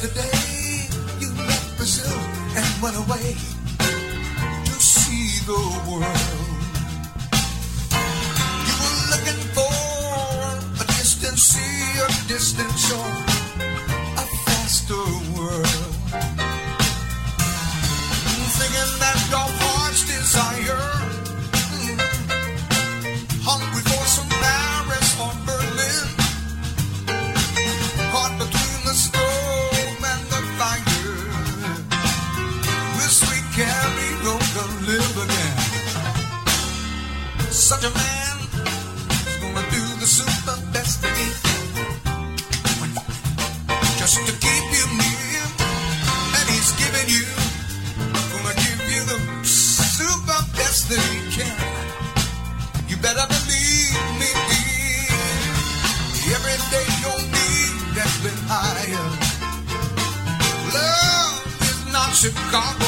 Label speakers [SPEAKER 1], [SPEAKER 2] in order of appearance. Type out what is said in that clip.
[SPEAKER 1] Yesterday you left Brazil and went away to see the world. such a man is gonna do the super best that he can just to keep you near. And he's giving you, gonna give you the super best that he can. You better believe me. Every day your need be that bit higher. Uh, Love is not Chicago.